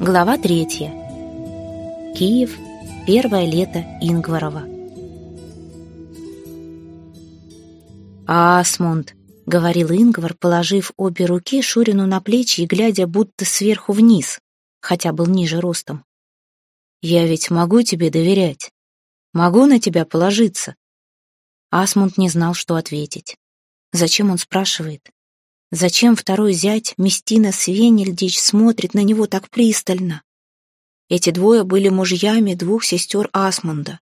Глава третья. Киев. Первое лето Ингварова. «Асмунд», — говорил Ингвар, положив обе руки Шурину на плечи и глядя будто сверху вниз, хотя был ниже ростом. «Я ведь могу тебе доверять. Могу на тебя положиться». Асмунд не знал, что ответить. Зачем он спрашивает? Зачем второй зять, Местина Свенельдич, смотрит на него так пристально? Эти двое были мужьями двух сестер Асмунда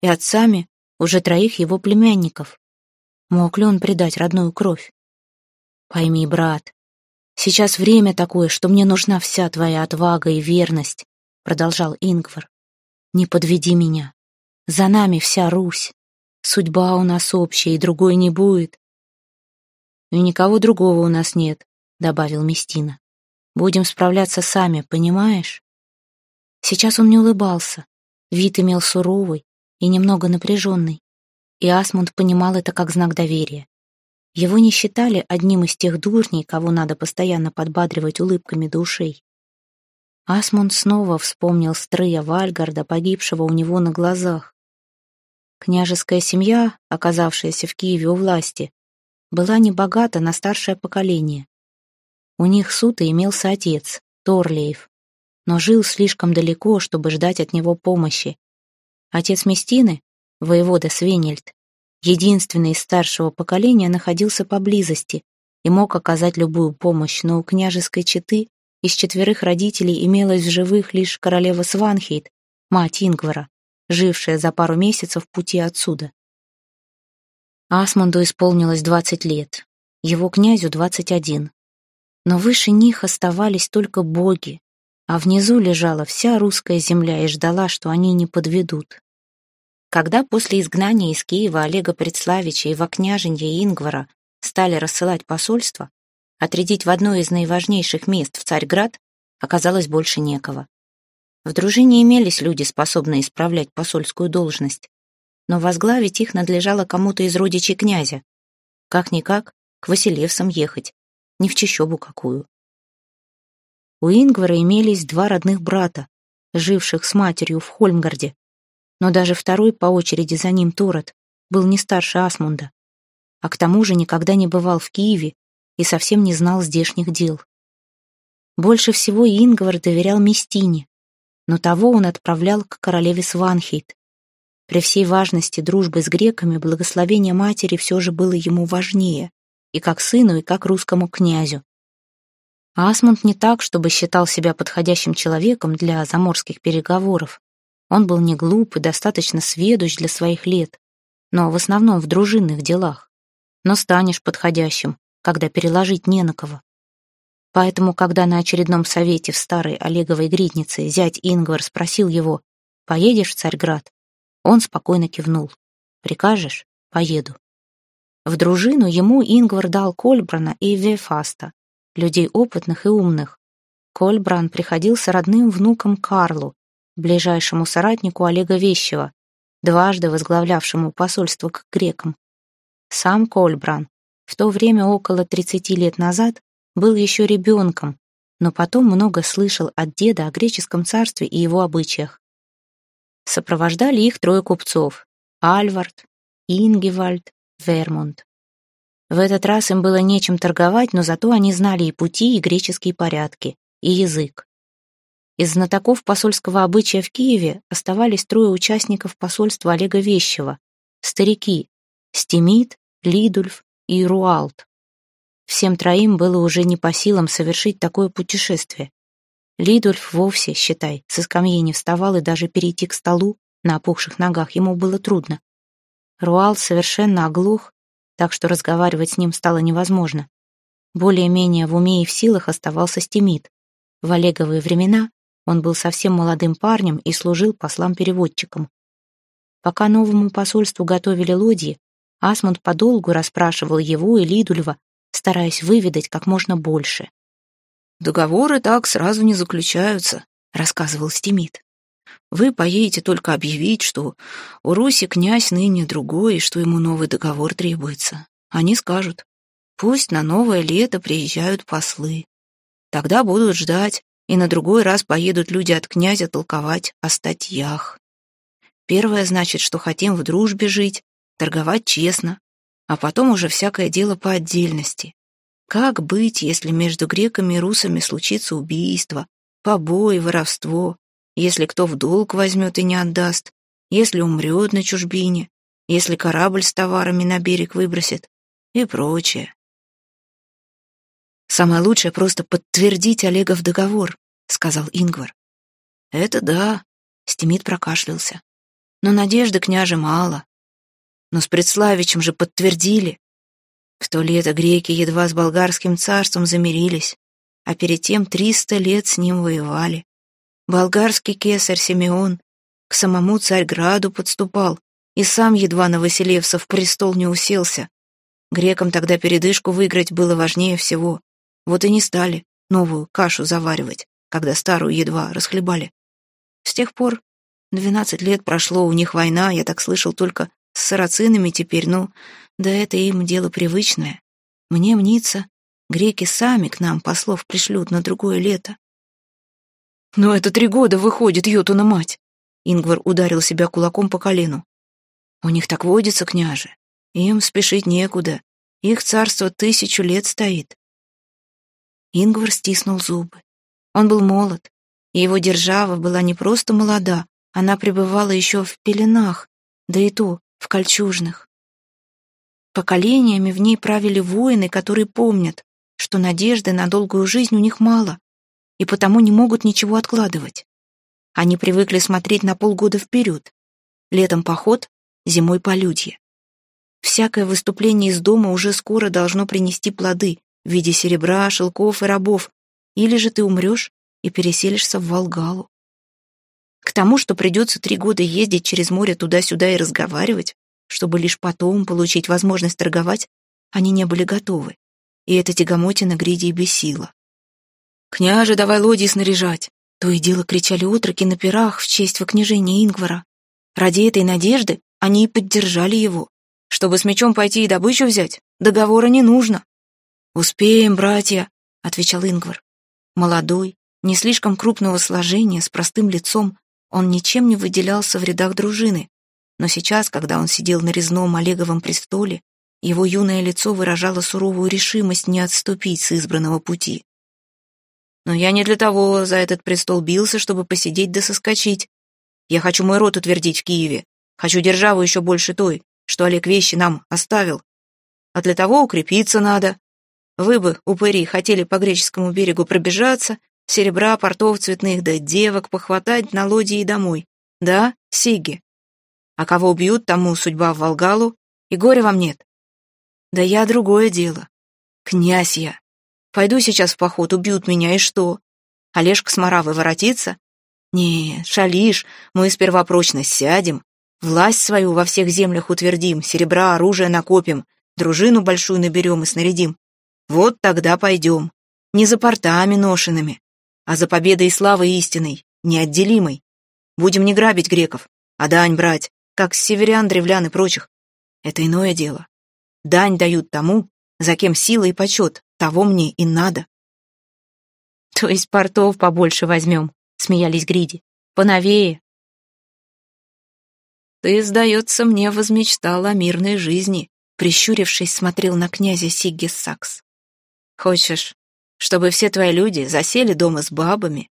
и отцами уже троих его племянников. Мог ли он предать родную кровь? Пойми, брат, сейчас время такое, что мне нужна вся твоя отвага и верность, продолжал Ингвар. Не подведи меня. За нами вся Русь. Судьба у нас общая, и другой не будет. «И никого другого у нас нет», — добавил Местина. «Будем справляться сами, понимаешь?» Сейчас он не улыбался. Вид имел суровый и немного напряженный. И Асмунд понимал это как знак доверия. Его не считали одним из тех дурней, кого надо постоянно подбадривать улыбками до ушей. Асмунд снова вспомнил Стрыя Вальгарда, погибшего у него на глазах. Княжеская семья, оказавшаяся в Киеве у власти, была небогата на старшее поколение. У них суто имелся отец, Торлеев, но жил слишком далеко, чтобы ждать от него помощи. Отец Местины, воевода Свенельд, единственный из старшего поколения, находился поблизости и мог оказать любую помощь, но у княжеской четы из четверых родителей имелась в живых лишь королева Сванхейт, мать Ингвара, жившая за пару месяцев пути отсюда. Асмунду исполнилось двадцать лет, его князю двадцать один. Но выше них оставались только боги, а внизу лежала вся русская земля и ждала, что они не подведут. Когда после изгнания из Киева Олега Предславича и во княженье Ингвара стали рассылать посольства, отрядить в одно из наиважнейших мест в Царьград оказалось больше некого. В дружине имелись люди, способные исправлять посольскую должность, но возглавить их надлежало кому-то из родичей князя. Как-никак, к Василевсам ехать, не в чищобу какую. У Ингвара имелись два родных брата, живших с матерью в Хольмгарде, но даже второй по очереди за ним Торот был не старше Асмунда, а к тому же никогда не бывал в Киеве и совсем не знал здешних дел. Больше всего Ингвар доверял Местине, но того он отправлял к королеве Сванхейт, при всей важности дружбы с греками благословение матери все же было ему важнее, и как сыну, и как русскому князю. Асмунд не так, чтобы считал себя подходящим человеком для заморских переговоров. Он был не глуп и достаточно сведущ для своих лет, но в основном в дружинных делах. Но станешь подходящим, когда переложить не на кого. Поэтому, когда на очередном совете в старой Олеговой гриднице зять Ингвар спросил его «Поедешь в Царьград?», он спокойно кивнул. «Прикажешь? Поеду». В дружину ему Ингвар дал Кольбрана и Вефаста, людей опытных и умных. Кольбран приходился родным внуком Карлу, ближайшему соратнику Олега Вещева, дважды возглавлявшему посольство к грекам. Сам Кольбран в то время около 30 лет назад был еще ребенком, но потом много слышал от деда о греческом царстве и его обычаях. Сопровождали их трое купцов — Альвард, Ингевальд, Вермунд. В этот раз им было нечем торговать, но зато они знали и пути, и греческие порядки, и язык. Из знатоков посольского обычая в Киеве оставались трое участников посольства Олега Вещева, старики — Стемид, Лидульф и Руалт. Всем троим было уже не по силам совершить такое путешествие. Лидульф вовсе, считай, со скамьи не вставал и даже перейти к столу на опухших ногах ему было трудно. Руал совершенно оглох, так что разговаривать с ним стало невозможно. Более-менее в уме и в силах оставался Стимит. В Олеговые времена он был совсем молодым парнем и служил послам-переводчиком. Пока новому посольству готовили лодьи, Асмунд подолгу расспрашивал его и Лидульва, стараясь выведать как можно больше. «Договоры так сразу не заключаются», — рассказывал Стимит. «Вы поедете только объявить, что у Руси князь ныне другой, и что ему новый договор требуется. Они скажут, пусть на новое лето приезжают послы. Тогда будут ждать, и на другой раз поедут люди от князя толковать о статьях. Первое значит, что хотим в дружбе жить, торговать честно, а потом уже всякое дело по отдельности. Как быть, если между греками и русами случится убийство, побои, воровство, если кто в долг возьмет и не отдаст, если умрет на чужбине, если корабль с товарами на берег выбросит и прочее. «Самое лучшее просто подтвердить Олегов договор», — сказал Ингвар. «Это да», — Стимит прокашлялся. «Но надежды княже мало. Но с Предславичем же подтвердили. В то лето греки едва с болгарским царством замирились, а перед тем триста лет с ним воевали. Болгарский кесарь Симеон к самому Царьграду подступал и сам едва на Василевса в престол не уселся. Грекам тогда передышку выиграть было важнее всего. Вот и не стали новую кашу заваривать, когда старую едва расхлебали. С тех пор двенадцать лет прошло, у них война, я так слышал, только с сарацинами теперь, ну, да это им дело привычное. Мне мнится, греки сами к нам послов пришлют на другое лето. Но это три года выходит, Йотуна мать. Ингвар ударил себя кулаком по колену. У них так водится, княже. Им спешить некуда. Их царство тысячу лет стоит. Ингвар стиснул зубы. Он был молод, и его держава была не просто молода, она пребывала еще в пеленах, да и то в кольчужных. Поколениями в ней правили воины, которые помнят, что надежды на долгую жизнь у них мало, и потому не могут ничего откладывать. Они привыкли смотреть на полгода вперед. Летом поход, зимой полюдье. Всякое выступление из дома уже скоро должно принести плоды в виде серебра, шелков и рабов, или же ты умрешь и переселишься в Волгалу. К тому, что придется три года ездить через море туда-сюда и разговаривать, чтобы лишь потом получить возможность торговать, они не были готовы, и эта тягомотина гриди бесила. «Княже, давай лодии снаряжать!» То и дело кричали отроки на пирах в честь вокнижения Ингвара. Ради этой надежды они и поддержали его. Чтобы с мечом пойти и добычу взять, договора не нужно. «Успеем, братья», — отвечал Ингвар. Молодой, не слишком крупного сложения, с простым лицом, он ничем не выделялся в рядах дружины. Но сейчас, когда он сидел на резном Олеговом престоле, его юное лицо выражало суровую решимость не отступить с избранного пути. Но я не для того за этот престол бился, чтобы посидеть да соскочить. Я хочу мой род утвердить в Киеве. Хочу державу еще больше той, что Олег вещи нам оставил. А для того укрепиться надо. Вы бы, упыри, хотели по греческому берегу пробежаться, серебра, портов цветных да девок похватать на лодии и домой. Да, Сиги? А кого убьют, тому судьба в Волгалу, и горя вам нет. Да я другое дело. Князь я. Пойду сейчас в поход, убьют меня, и что? Олежка с Моравой воротится? Не, шалишь, мы сперва прочно сядем, власть свою во всех землях утвердим, серебра, оружие накопим, дружину большую наберем и снарядим. Вот тогда пойдем. Не за портами ношенными, а за победой и славой истинной, неотделимой. Будем не грабить греков, а дань брать, как северян, древлян и прочих. Это иное дело. Дань дают тому, за кем сила и почет, того мне и надо. То есть портов побольше возьмем, смеялись Гриди. Поновее. Ты, сдается мне, возмечтала о мирной жизни, прищурившись, смотрел на князя Сиггис Сакс. Хочешь, чтобы все твои люди засели дома с бабами?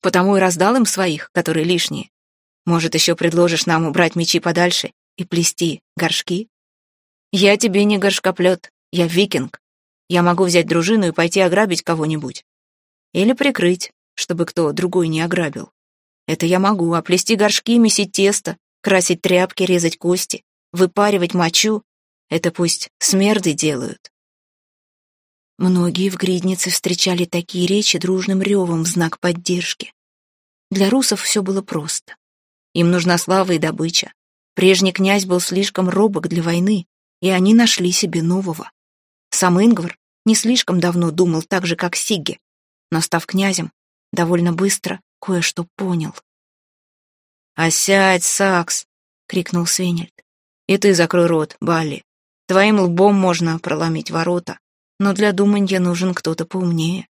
Потому и раздал им своих, которые лишние. Может, еще предложишь нам убрать мечи подальше и плести горшки? Я тебе не горшкоплет, я викинг. Я могу взять дружину и пойти ограбить кого-нибудь. Или прикрыть, чтобы кто другой не ограбил. Это я могу, а плести горшки, месить тесто, красить тряпки, резать кости, выпаривать мочу — это пусть смерды делают. Многие в Гриднице встречали такие речи дружным ревом в знак поддержки. Для русов все было просто. Им нужна слава и добыча. Прежний князь был слишком робок для войны, и они нашли себе нового. Сам Ингвар не слишком давно думал так же, как Сигги, но, став князем, довольно быстро кое-что понял. «Осядь, Сакс!» — крикнул Свенельд. «И ты закрой рот, Балли. Твоим лбом можно проломить ворота, но для думанья нужен кто-то поумнее.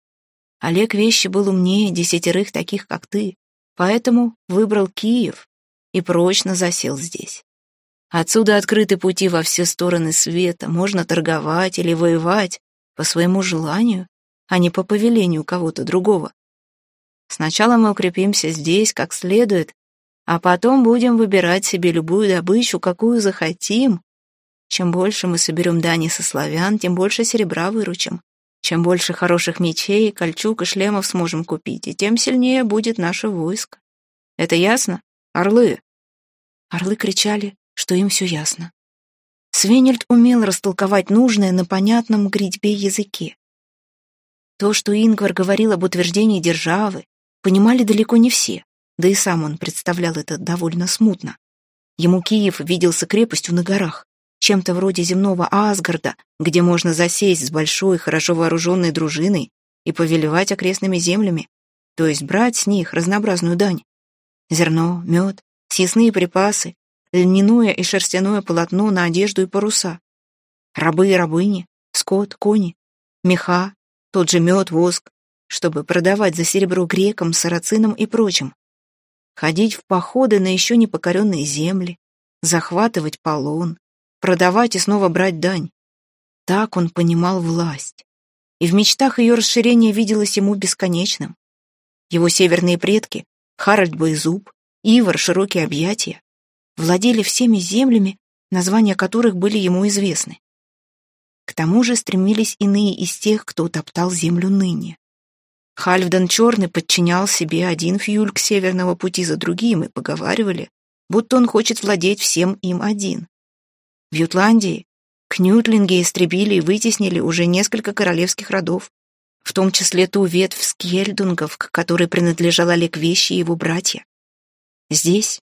Олег Вещи был умнее десятерых таких, как ты, поэтому выбрал Киев и прочно засел здесь. Отсюда открыты пути во все стороны света, можно торговать или воевать по своему желанию, а не по повелению кого-то другого. Сначала мы укрепимся здесь как следует, а потом будем выбирать себе любую добычу, какую захотим. Чем больше мы соберем дани со славян, тем больше серебра выручим. Чем больше хороших мечей, кольчуг и шлемов сможем купить, и тем сильнее будет наше войско. Это ясно? Орлы!» Орлы кричали, что им все ясно. Свенельд умел растолковать нужное на понятном гридьбе языке. То, что Ингвар говорил об утверждении державы, понимали далеко не все, да и сам он представлял это довольно смутно. Ему Киев виделся крепостью на горах, чем-то вроде земного Асгарда, где можно засесть с большой, хорошо вооруженной дружиной и повелевать окрестными землями, то есть брать с них разнообразную дань. Зерно, мед, съестные припасы, льняное и шерстяное полотно на одежду и паруса. Рабы и рабыни, скот, кони, меха, тот же мед, воск, чтобы продавать за серебро грекам, сарацинам и прочим. Ходить в походы на еще не покоренные земли, захватывать полон, продавать и снова брать дань. Так он понимал власть. И в мечтах ее расширение виделось ему бесконечным. Его северные предки, Харальд Боезуб, Ивар Широкие Объятия, владели всеми землями, названия которых были ему известны. К тому же стремились иные из тех, кто топтал землю ныне. Хальфдан Черный подчинял себе один фьюльк северного пути за другим, и поговаривали, будто он хочет владеть всем им один. В Ютландии кнютлинги истребили и вытеснили уже несколько королевских родов, в том числе ту ветвь скельдунгов, к которой принадлежал Олег Вещи и его братья. Здесь,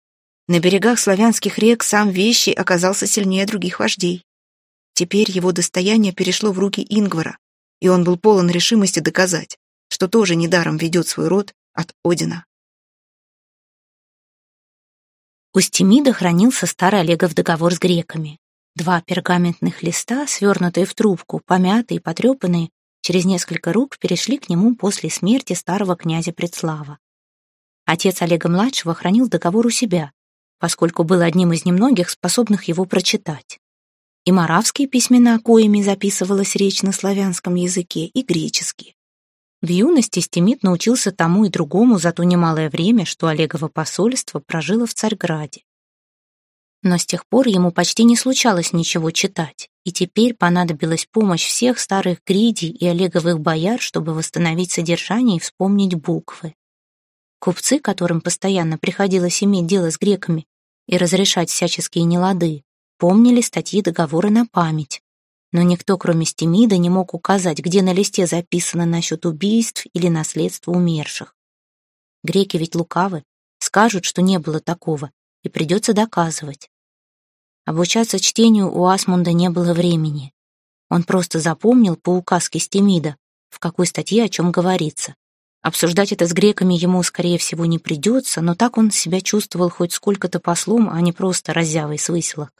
на берегах славянских рек, сам Вещи оказался сильнее других вождей. Теперь его достояние перешло в руки Ингвара, и он был полон решимости доказать, что тоже недаром ведет свой род от Одина. У Стемида хранился старый Олегов договор с греками. Два пергаментных листа, свернутые в трубку, помятые и потрепанные, через несколько рук перешли к нему после смерти старого князя Предслава. Отец Олега-младшего хранил договор у себя, поскольку был одним из немногих, способных его прочитать. И маравские письмена, коими записывалась речь на славянском языке, и греческие. В юности Стемит научился тому и другому за то немалое время, что Олегово посольство прожило в Царьграде. Но с тех пор ему почти не случалось ничего читать, и теперь понадобилась помощь всех старых гридей и Олеговых бояр, чтобы восстановить содержание и вспомнить буквы. Купцы, которым постоянно приходилось иметь дело с греками и разрешать всяческие нелады, помнили статьи договора на память, но никто, кроме Стемида, не мог указать, где на листе записано насчет убийств или наследства умерших. Греки ведь лукавы, скажут, что не было такого, и придется доказывать. Обучаться чтению у Асмунда не было времени. Он просто запомнил по указке Стемида, в какой статье о чем говорится. Обсуждать это с греками ему, скорее всего, не придется, но так он себя чувствовал хоть сколько-то послом, а не просто раззявой с выселок.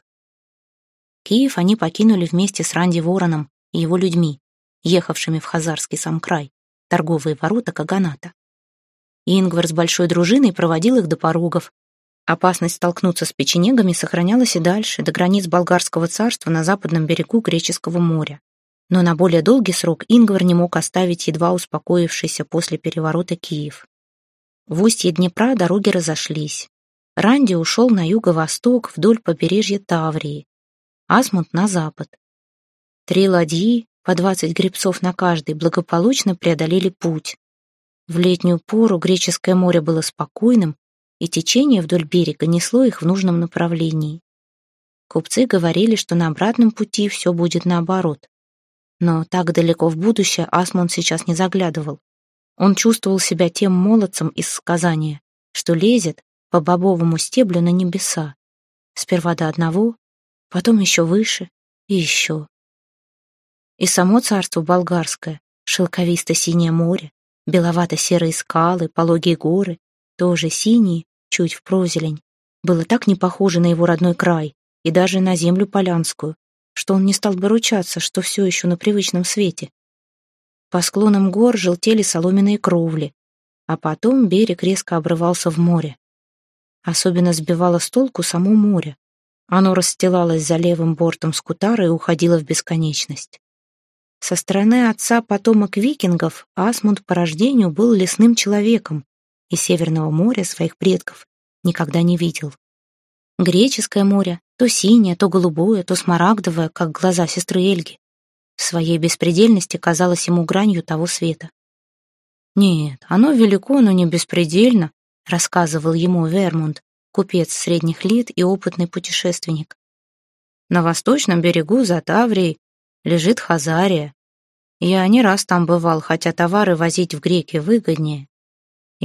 Киев они покинули вместе с Ранди Вороном и его людьми, ехавшими в Хазарский сам край, торговые ворота Каганата. Ингвар с большой дружиной проводил их до порогов. Опасность столкнуться с печенегами сохранялась и дальше, до границ болгарского царства на западном берегу Греческого моря. Но на более долгий срок Ингвар не мог оставить едва успокоившийся после переворота Киев. В устье Днепра дороги разошлись. Ранди ушел на юго-восток вдоль побережья Таврии, Асмунд на запад. Три ладьи, по двадцать гребцов на каждой, благополучно преодолели путь. В летнюю пору греческое море было спокойным, и течение вдоль берега несло их в нужном направлении. Купцы говорили, что на обратном пути все будет наоборот. Но так далеко в будущее Асмунд сейчас не заглядывал. Он чувствовал себя тем молодцем из сказания, что лезет по бобовому стеблю на небеса. Сперва до одного, потом еще выше и еще. И само царство болгарское, шелковисто-синее море, беловато-серые скалы, пологие горы, тоже синие, чуть в прозелень, было так не похоже на его родной край и даже на землю полянскую, что он не стал бы ручаться, что все еще на привычном свете. По склонам гор желтели соломенные кровли, а потом берег резко обрывался в море. Особенно сбивало с толку само море. Оно расстилалось за левым бортом скутара и уходило в бесконечность. Со стороны отца потомок викингов Асмунд по рождению был лесным человеком и Северного моря своих предков никогда не видел. Греческое море, то синее, то голубое, то смарагдовое, как глаза сестры Эльги, в своей беспредельности казалось ему гранью того света. «Нет, оно велико, но не беспредельно», — рассказывал ему Вермунд, купец средних лет и опытный путешественник. «На восточном берегу за Таврией лежит Хазария. Я не раз там бывал, хотя товары возить в греки выгоднее.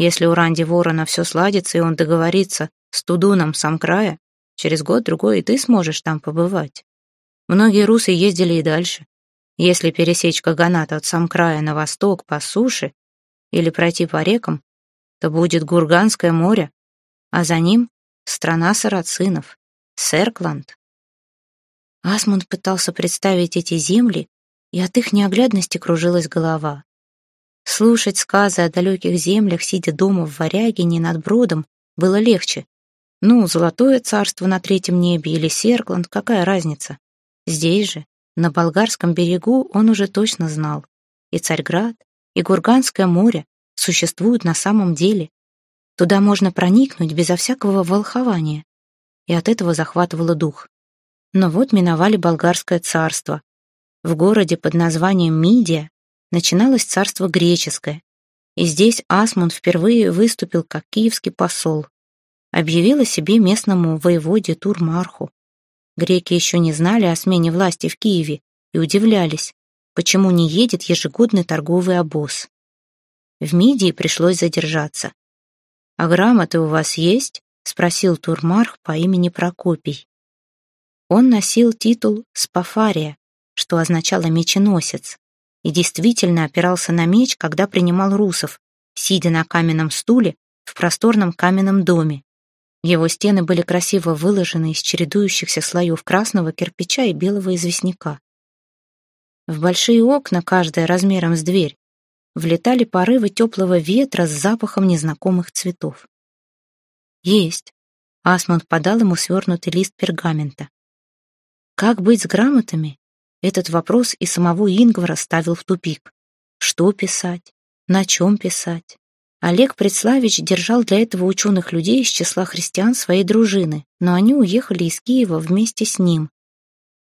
Если у Ранди Ворона все сладится, и он договорится с Тудуном сам края, через год-другой и ты сможешь там побывать. Многие русы ездили и дальше. Если пересечь Каганат от сам края на восток по суше или пройти по рекам, то будет Гурганское море, а за ним — страна сарацинов, Серкланд. Асмунд пытался представить эти земли, и от их неоглядности кружилась голова. Слушать сказы о далеких землях, сидя дома в Варягине над бродом, было легче. Ну, Золотое царство на третьем небе или Серкланд, какая разница? Здесь же, на болгарском берегу, он уже точно знал. И Царьград, и Гурганское море существуют на самом деле. Туда можно проникнуть безо всякого волхования. И от этого захватывало дух. Но вот миновали болгарское царство. В городе под названием Мидия начиналось царство греческое, и здесь Асмунд впервые выступил как киевский посол. Объявил о себе местному воеводе Турмарху. Греки еще не знали о смене власти в Киеве и удивлялись, почему не едет ежегодный торговый обоз. В Мидии пришлось задержаться. «А грамоты у вас есть?» — спросил Турмарх по имени Прокопий. Он носил титул Спафария, что означало «меченосец», и действительно опирался на меч, когда принимал русов, сидя на каменном стуле в просторном каменном доме. Его стены были красиво выложены из чередующихся слоев красного кирпича и белого известняка. В большие окна, каждая размером с дверь, влетали порывы теплого ветра с запахом незнакомых цветов. «Есть!» — Асмунд подал ему свернутый лист пергамента. Как быть с грамотами? Этот вопрос и самого Ингвара ставил в тупик. Что писать? На чем писать? Олег Предславич держал для этого ученых людей из числа христиан своей дружины, но они уехали из Киева вместе с ним.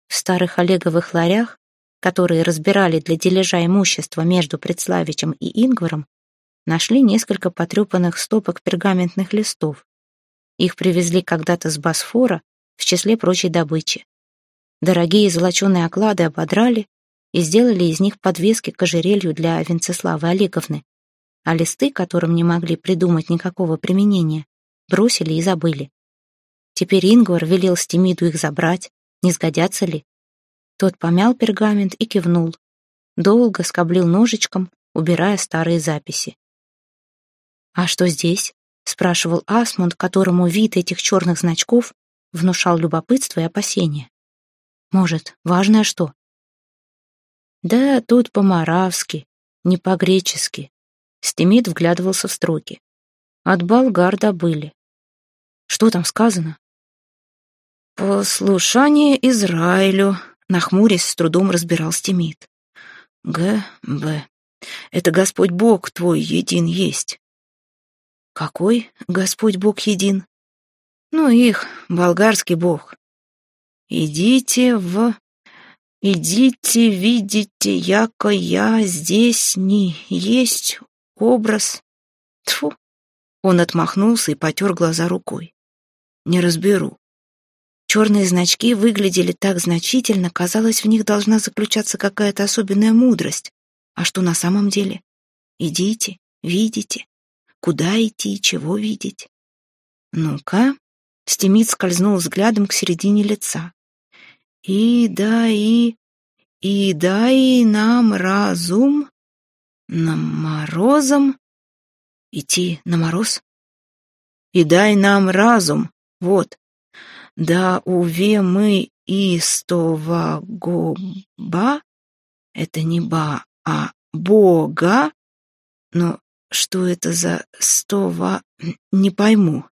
В старых Олеговых ларях, которые разбирали для дележа имущества между Предславичем и Ингваром, нашли несколько потрепанных стопок пергаментных листов. Их привезли когда-то с Босфора в числе прочей добычи. Дорогие золоченые оклады ободрали и сделали из них подвески к ожерелью для Венцеславы Олеговны, а листы, которым не могли придумать никакого применения, бросили и забыли. Теперь Ингвар велел Стемиду их забрать, не сгодятся ли. Тот помял пергамент и кивнул. Долго скоблил ножичком, убирая старые записи. «А что здесь?» — спрашивал Асмунд, которому вид этих черных значков внушал любопытство и опасение. Может, важное что? Да, тут по-моравски, не по-гречески. Стемид вглядывался в строки. От болгар добыли. Что там сказано? «Послушание Израилю», — нахмурясь, с трудом разбирал Стемид. «Г. Б. Это Господь Бог твой един есть». «Какой Господь Бог един?» «Ну, их, болгарский Бог. Идите в... Идите, видите, яко я здесь не есть образ. Тьфу. Он отмахнулся и потер глаза рукой. Не разберу. Черные значки выглядели так значительно, казалось, в них должна заключаться какая-то особенная мудрость. А что на самом деле? Идите, видите. Куда идти и чего видеть? Ну-ка. Стемит скользнул взглядом к середине лица. И дай, и дай нам разум на морозом идти на мороз. И дай нам разум, вот. Да уве мы из того гоба, это не ба, а Бога? Но что это за стова? Не пойму.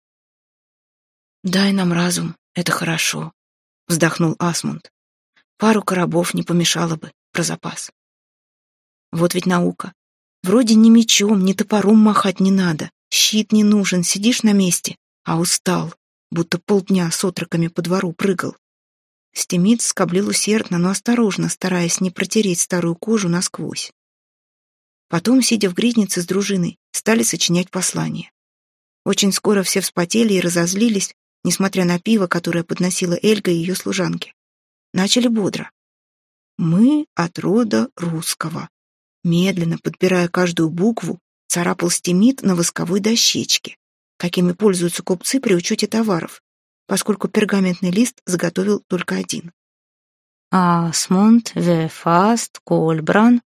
«Дай нам разум, это хорошо», — вздохнул Асмунд. «Пару коробов не помешало бы, про запас». Вот ведь наука. Вроде ни мечом, ни топором махать не надо, щит не нужен, сидишь на месте, а устал, будто полдня с отроками по двору прыгал. Стемид скоблил усердно, но осторожно, стараясь не протереть старую кожу насквозь. Потом, сидя в гриднице с дружиной, стали сочинять послания. Очень скоро все вспотели и разозлились, несмотря на пиво, которое подносила Эльга и ее служанки. Начали бодро. «Мы от рода русского». Медленно, подбирая каждую букву, царапал стемит на восковой дощечке, какими пользуются купцы при учете товаров, поскольку пергаментный лист заготовил только один. Асмунд, Вефаст, Кольбран,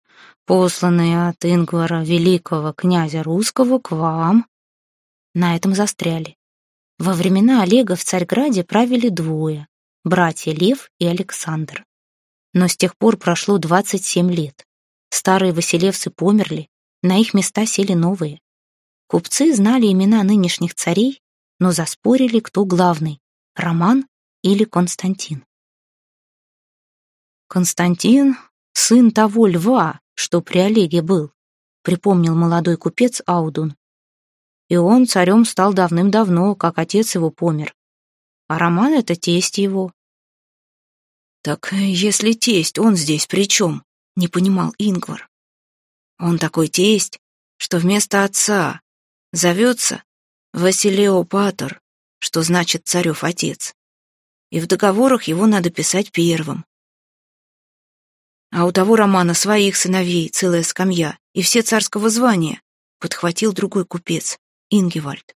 посланные от Ингвара, великого князя русского, к вам. На этом застряли. Во времена Олега в Царьграде правили двое — братья Лев и Александр. Но с тех пор прошло 27 лет. Старые василевцы померли, на их места сели новые. Купцы знали имена нынешних царей, но заспорили, кто главный — Роман или Константин. «Константин — сын того льва, что при Олеге был», — припомнил молодой купец Аудун. И он царем стал давным-давно, как отец его помер. А Роман — это тесть его. «Так если тесть, он здесь при чем?» — не понимал Ингвар. «Он такой тесть, что вместо отца зовется Василеопатор, что значит царев отец. И в договорах его надо писать первым. А у того Романа своих сыновей целая скамья и все царского звания, подхватил другой купец. Ингевальд.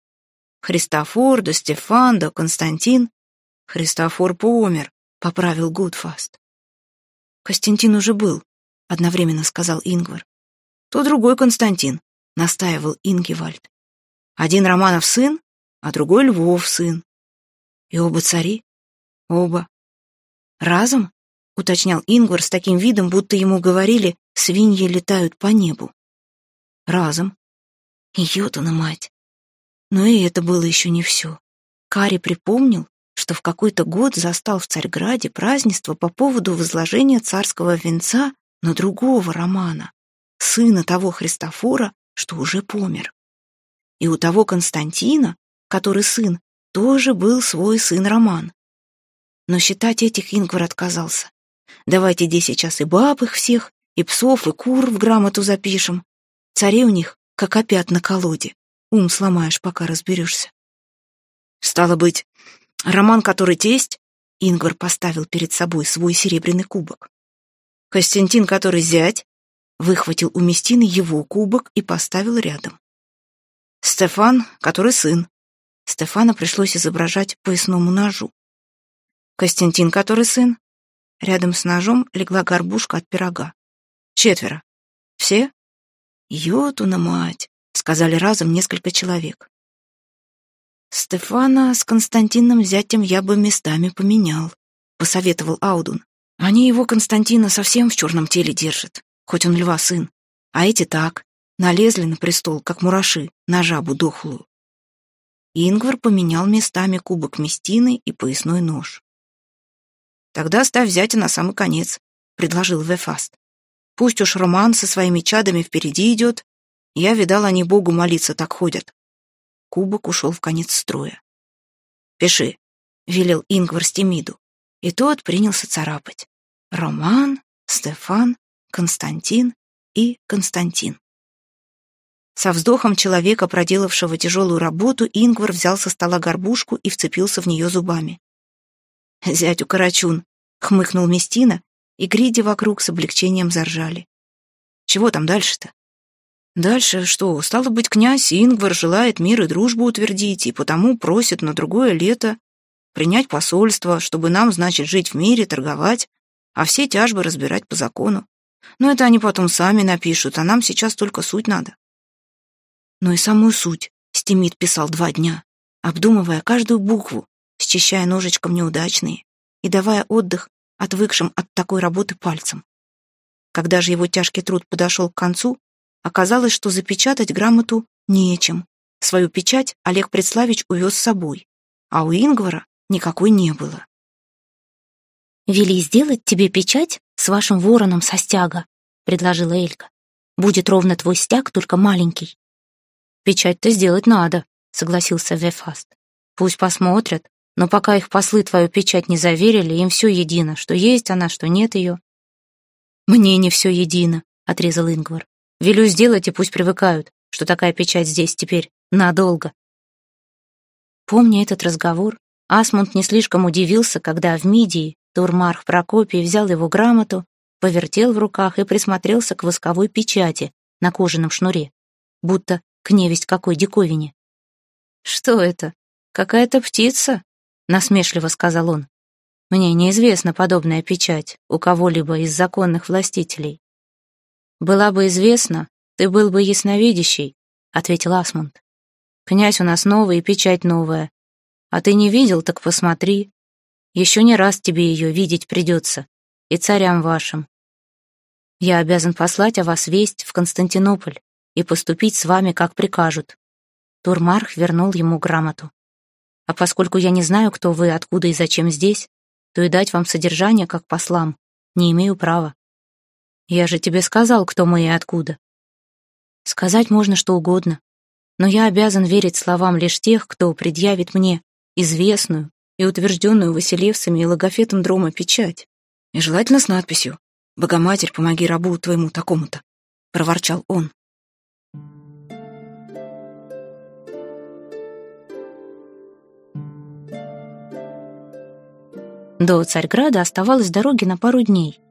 Христофор, да Стефан, да Константин. Христофор помер, поправил Гудфаст. Константин уже был, одновременно сказал Ингвар. То другой Константин, настаивал Ингевальд. Один Романов сын, а другой Львов сын. И оба цари? Оба. Разом? уточнял Ингвар с таким видом, будто ему говорили, свиньи летают по небу. Разом. Йотуна мать. Но и это было еще не все. Кари припомнил, что в какой-то год застал в Царьграде празднество по поводу возложения царского венца на другого Романа, сына того Христофора, что уже помер. И у того Константина, который сын, тоже был свой сын Роман. Но считать этих Ингвар отказался. Давайте где сейчас и баб их всех, и псов, и кур в грамоту запишем. Цари у них, как опять на колоде. Ум сломаешь, пока разберешься. Стало быть, роман, который тесть, Ингвар поставил перед собой свой серебряный кубок. Константин, который зять, выхватил у Местины его кубок и поставил рядом. Стефан, который сын. Стефана пришлось изображать поясному ножу. Константин, который сын. Рядом с ножом легла горбушка от пирога. Четверо. Все? Йотуна мать. — сказали разом несколько человек. «Стефана с Константином зятем я бы местами поменял», — посоветовал Аудун. «Они его, Константина, совсем в черном теле держат, хоть он льва сын. А эти так, налезли на престол, как мураши, на жабу дохлую». Ингвар поменял местами кубок Местины и поясной нож. «Тогда ставь зятя на самый конец», — предложил Вефаст. «Пусть уж Роман со своими чадами впереди идет, я видал, они Богу молиться так ходят. Кубок ушел в конец строя. «Пиши», — велел Ингвар Стемиду, и тот принялся царапать. Роман, Стефан, Константин и Константин. Со вздохом человека, проделавшего тяжелую работу, Ингвар взял со стола горбушку и вцепился в нее зубами. «Зятю Карачун!» — хмыкнул Местина, и гриди вокруг с облегчением заржали. «Чего там дальше-то?» Дальше что? Стало быть, князь Ингвар желает мир и дружбу утвердить, и потому просит на другое лето принять посольство, чтобы нам, значит, жить в мире, торговать, а все тяжбы разбирать по закону. Но это они потом сами напишут, а нам сейчас только суть надо. Но и самую суть Стимит писал два дня, обдумывая каждую букву, счищая ножичком неудачные и давая отдых отвыкшим от такой работы пальцем. Когда же его тяжкий труд подошел к концу, оказалось, что запечатать грамоту нечем. Свою печать Олег Предславич увез с собой, а у Ингвара никакой не было. «Вели сделать тебе печать с вашим вороном со стяга», — предложила Элька. «Будет ровно твой стяг, только маленький». «Печать-то сделать надо», — согласился Вефаст. «Пусть посмотрят, но пока их послы твою печать не заверили, им все едино, что есть она, что нет ее». «Мне не все едино», — отрезал Ингвар. «Велю сделать, и пусть привыкают, что такая печать здесь теперь надолго». Помня этот разговор, Асмунд не слишком удивился, когда в Мидии Турмарх Прокопий взял его грамоту, повертел в руках и присмотрелся к восковой печати на кожаном шнуре, будто к невесть какой диковине. «Что это? Какая-то птица?» — насмешливо сказал он. «Мне неизвестна подобная печать у кого-либо из законных властителей». «Была бы известна, ты был бы ясновидящий», — ответил Асмунд. «Князь у нас новый и печать новая. А ты не видел, так посмотри. Еще не раз тебе ее видеть придется, и царям вашим. Я обязан послать о вас весть в Константинополь и поступить с вами, как прикажут». Турмарх вернул ему грамоту. «А поскольку я не знаю, кто вы, откуда и зачем здесь, то и дать вам содержание, как послам, не имею права. Я же тебе сказал, кто мы и откуда. Сказать можно что угодно, но я обязан верить словам лишь тех, кто предъявит мне известную и утвержденную Василевсами и логофетом Дрома печать. И желательно с надписью «Богоматерь, помоги рабу твоему такому-то», — проворчал он. До Царьграда оставалось дороги на пару дней,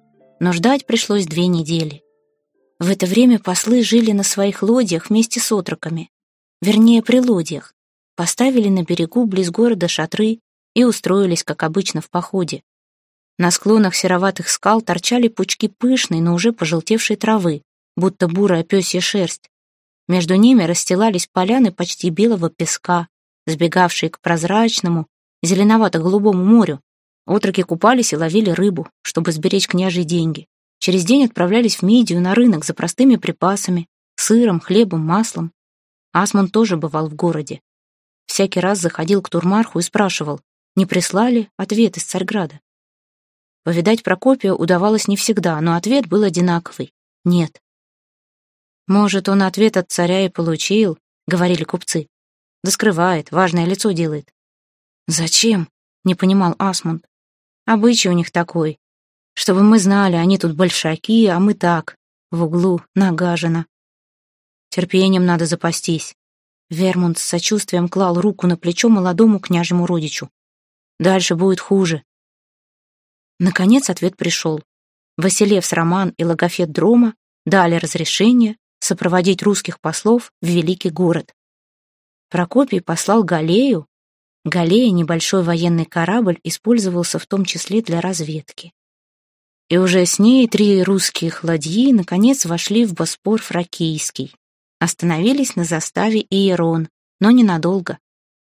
но ждать пришлось две недели. В это время послы жили на своих лодьях вместе с отроками, вернее, при лодьях, поставили на берегу близ города шатры и устроились, как обычно, в походе. На склонах сероватых скал торчали пучки пышной, но уже пожелтевшей травы, будто бурая пёсья шерсть. Между ними расстилались поляны почти белого песка, сбегавшие к прозрачному, зеленовато-голубому морю. Отроки купались и ловили рыбу, чтобы сберечь княжьи деньги. Через день отправлялись в Мидию на рынок за простыми припасами, сыром, хлебом, маслом. Асман тоже бывал в городе. Всякий раз заходил к Турмарху и спрашивал, не прислали ответ из Царьграда. Повидать Прокопия удавалось не всегда, но ответ был одинаковый — нет. «Может, он ответ от царя и получил», — говорили купцы. «Да скрывает, важное лицо делает». «Зачем?» — не понимал Асмунд. «Обычай у них такой. Чтобы мы знали, они тут большаки, а мы так, в углу, нагажено. Терпением надо запастись». Вермунд с сочувствием клал руку на плечо молодому княжему родичу. Дальше будет хуже. Наконец ответ пришел. Василевс Роман и Логофет Дрома дали разрешение сопроводить русских послов в великий город. Прокопий послал Галею. Галея, небольшой военный корабль, использовался в том числе для разведки. И уже с ней три русских ладьи наконец вошли в Боспор Фракийский. Остановились на заставе Иерон, но ненадолго.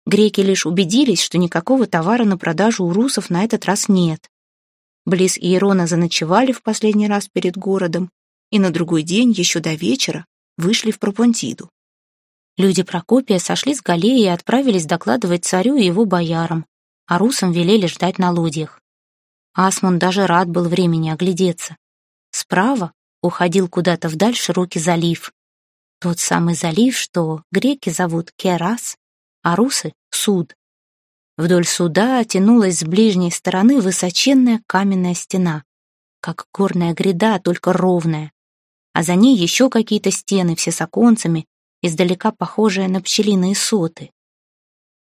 Греки лишь убедились, что никакого товара на продажу у русов на этот раз нет. Близ Иерона заночевали в последний раз перед городом и на другой день, еще до вечера, вышли в Пропонтиду. Люди Прокопия сошли с галеи и отправились докладывать царю и его боярам, а русам велели ждать на лодьях. Асмун даже рад был времени оглядеться. Справа уходил куда-то вдаль широкий залив. Тот самый залив, что греки зовут Керас, а русы — суд. Вдоль суда тянулась с ближней стороны высоченная каменная стена, как горная гряда, только ровная. А за ней еще какие-то стены, все с оконцами, издалека похожие на пчелиные соты.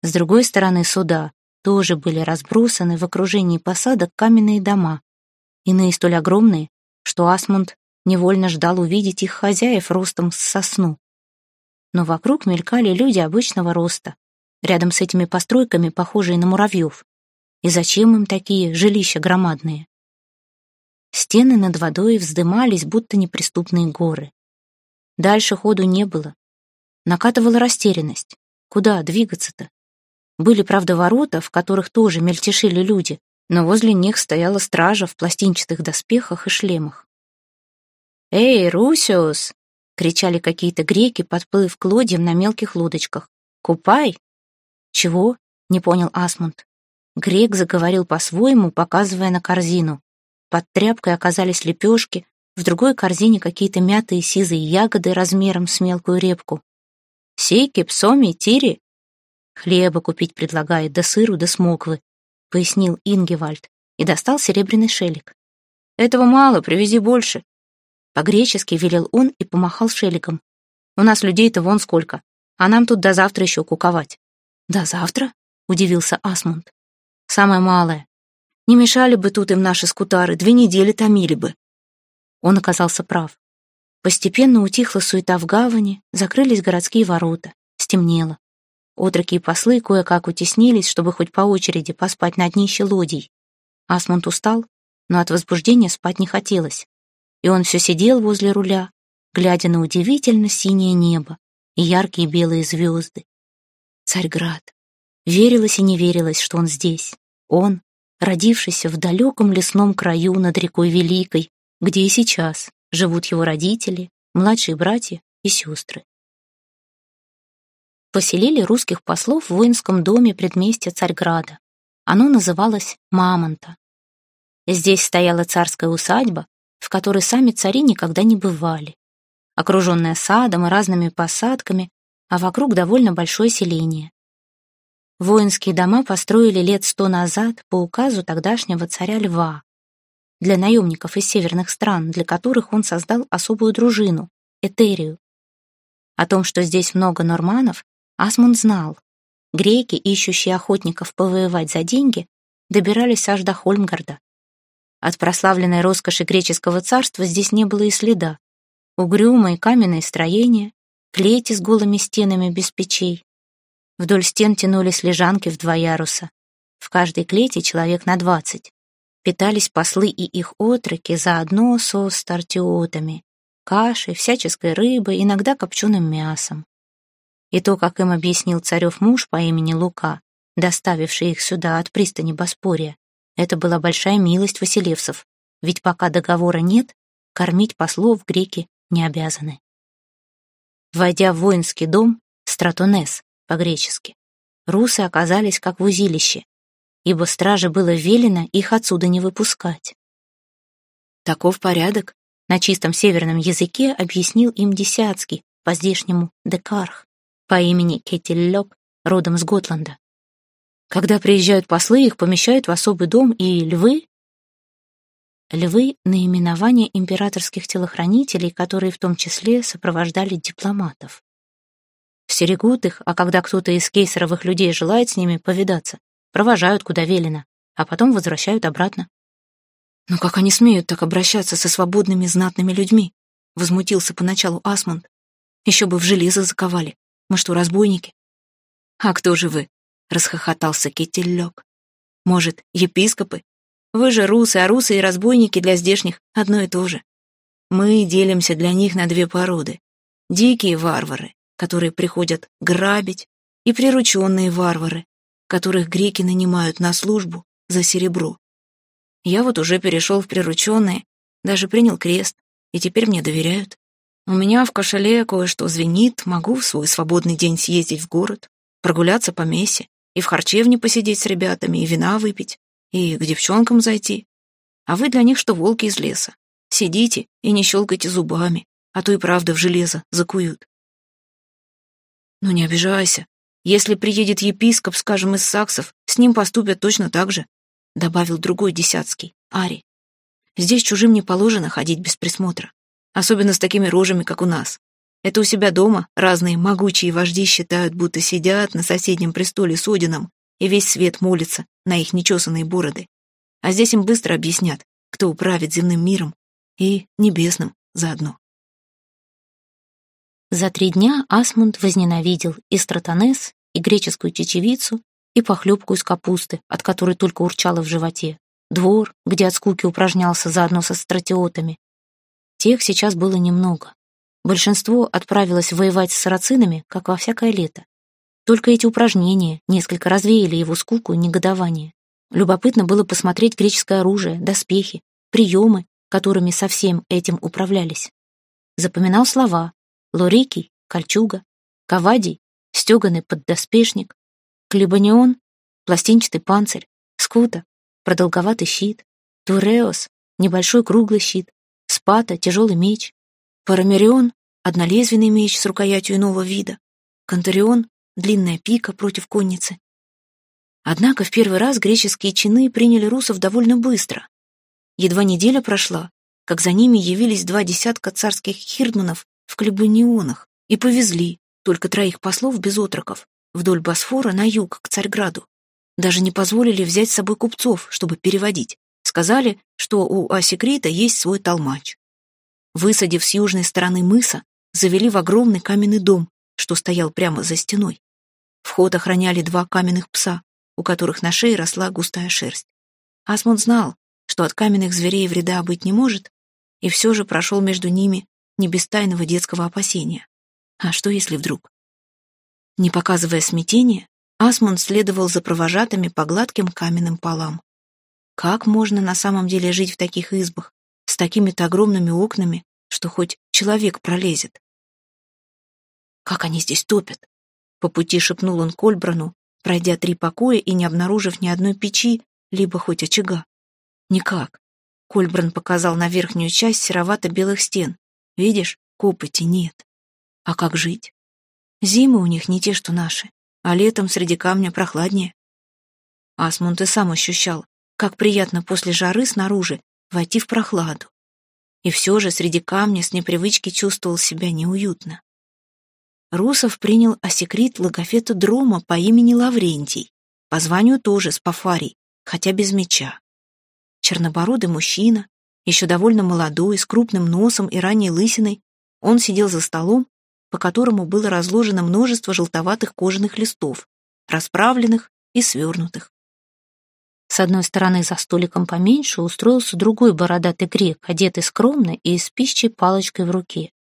С другой стороны суда тоже были разбросаны в окружении посадок каменные дома, иные столь огромные, что Асмунд невольно ждал увидеть их хозяев ростом с сосну. Но вокруг мелькали люди обычного роста, рядом с этими постройками, похожие на муравьев. И зачем им такие жилища громадные? Стены над водой вздымались, будто неприступные горы. Дальше ходу не было. Накатывала растерянность. Куда двигаться-то? Были, правда, ворота, в которых тоже мельтешили люди, но возле них стояла стража в пластинчатых доспехах и шлемах. «Эй, Русиус!» — кричали какие-то греки, подплыв к лодьям на мелких лодочках. «Купай!» «Чего?» — не понял Асмунд. Грек заговорил по-своему, показывая на корзину. Под тряпкой оказались лепешки, в другой корзине какие-то мятые сизые ягоды размером с мелкую репку. «Сейки, псоми, тири?» «Хлеба купить предлагает, да сыру, да смоквы», — пояснил Ингевальд и достал серебряный шелик. «Этого мало, привези больше». По-гречески велел он и помахал шеликом. «У нас людей-то вон сколько, а нам тут до завтра еще куковать». «До завтра?» — удивился Асмунд. «Самое малое. Не мешали бы тут им наши скутары, две недели томили бы». Он оказался прав. Постепенно утихла суета в гавани, закрылись городские ворота, стемнело. Отроки и послы кое-как утеснились, чтобы хоть по очереди поспать на днище лодий. Асмунд устал, но от возбуждения спать не хотелось. И он все сидел возле руля, глядя на удивительно синее небо и яркие белые звезды. Царьград. Верилось и не верилось, что он здесь. Он, родившийся в далеком лесном краю над рекой Великой, где и сейчас живут его родители, младшие братья и сестры. Поселили русских послов в воинском доме предместья Царьграда. Оно называлось Мамонта. Здесь стояла царская усадьба, в которой сами цари никогда не бывали, окруженная садом и разными посадками, а вокруг довольно большое селение. Воинские дома построили лет сто назад по указу тогдашнего царя Льва для наемников из северных стран, для которых он создал особую дружину — Этерию. О том, что здесь много норманов, Асмунд знал. Греки, ищущие охотников повоевать за деньги, добирались аж до Хольмгарда. От прославленной роскоши греческого царства здесь не было и следа. Угрюмые каменные строения, клети с голыми стенами без печей. Вдоль стен тянулись лежанки в два яруса. В каждой клете человек на двадцать питались послы и их отроки заодно со стартиотами, кашей, всяческой рыбой, иногда копченым мясом. И то, как им объяснил царев муж по имени Лука, доставивший их сюда от пристани Боспория, это была большая милость Василевсов, ведь пока договора нет, кормить послов греки не обязаны. Войдя в воинский дом, стратонес по-гречески, русы оказались как в узилище, ибо страже было велено их отсюда не выпускать. Таков порядок, на чистом северном языке объяснил им Десяцкий, по-здешнему Декарх, по имени Кетиллёк, родом с Готланда. Когда приезжают послы, их помещают в особый дом, и львы... Львы — наименование императорских телохранителей, которые в том числе сопровождали дипломатов. Стерегут их, а когда кто-то из кейсеровых людей желает с ними повидаться, провожают, куда велено, а потом возвращают обратно. «Но как они смеют так обращаться со свободными знатными людьми?» — возмутился поначалу Асмунд. «Еще бы в железо заковали. Мы что, разбойники?» «А кто же вы?» — расхохотался Киттельлёк. «Может, епископы? Вы же русы, а русы и разбойники для здешних одно и то же. Мы делимся для них на две породы. Дикие варвары, которые приходят грабить, и прирученные варвары, которых греки нанимают на службу за серебро. Я вот уже перешел в прирученные, даже принял крест, и теперь мне доверяют. У меня в кошеле кое-что звенит, могу в свой свободный день съездить в город, прогуляться по мессе, и в харчевне посидеть с ребятами, и вина выпить, и к девчонкам зайти. А вы для них что волки из леса. Сидите и не щелкайте зубами, а то и правда в железо закуют. Ну не обижайся, если приедет епископ, скажем, из саксов, с ним поступят точно так же, добавил другой десятский, Ари. Здесь чужим не положено ходить без присмотра, особенно с такими рожами, как у нас. Это у себя дома разные могучие вожди считают, будто сидят на соседнем престоле с Одином, и весь свет молится на их нечесанные бороды. А здесь им быстро объяснят, кто управит земным миром и небесным заодно. За три дня Асмунд возненавидел и стратонес, и греческую чечевицу, и похлебку из капусты, от которой только урчало в животе, двор, где от скуки упражнялся заодно со стратиотами. Тех сейчас было немного. Большинство отправилось воевать с сарацинами, как во всякое лето. Только эти упражнения несколько развеяли его скуку и негодование. Любопытно было посмотреть греческое оружие, доспехи, приемы, которыми со всем этим управлялись. запоминал слова «Лорикий» — кольчуга, «Кавадий» — стеганый поддоспешник, «Клебанион» — пластинчатый панцирь, «Скута» — продолговатый щит, «Туреос» — небольшой круглый щит, «Спата» — тяжелый меч, «Парамерион» — однолезвенный меч с рукоятью иного вида, «Контарион» — длинная пика против конницы. Однако в первый раз греческие чины приняли русов довольно быстро. Едва неделя прошла, как за ними явились два десятка царских хирдманов в клебанионах и повезли только троих послов без отроков вдоль Босфора на юг, к Царьграду. Даже не позволили взять с собой купцов, чтобы переводить. Сказали, что у Асекрита есть свой толмач. Высадив с южной стороны мыса, завели в огромный каменный дом, что стоял прямо за стеной. Вход охраняли два каменных пса, у которых на шее росла густая шерсть. Асмунд знал, что от каменных зверей вреда быть не может, и все же прошел между ними не без тайного детского опасения. А что, если вдруг? Не показывая смятения, Асмунд следовал за провожатыми по гладким каменным полам. Как можно на самом деле жить в таких избах, с такими-то огромными окнами, что хоть человек пролезет? Как они здесь топят? По пути шепнул он Кольбрану, пройдя три покоя и не обнаружив ни одной печи, либо хоть очага. Никак. Кольбран показал на верхнюю часть серовато-белых стен. Видишь, копоти нет. А как жить? Зимы у них не те, что наши, а летом среди камня прохладнее. Асмунд и сам ощущал, как приятно после жары снаружи войти в прохладу. И все же среди камня с непривычки чувствовал себя неуютно. Русов принял осекрит логофета Дрома по имени Лаврентий, по званию тоже Спафарий, хотя без меча чернобородый мужчина, еще довольно молодой, с крупным носом и ранней лысиной, он сидел за столом, по которому было разложено множество желтоватых кожаных листов, расправленных и свернутых. С одной стороны за столиком поменьше устроился другой бородатый грек, одетый скромно и с пищей палочкой в руке.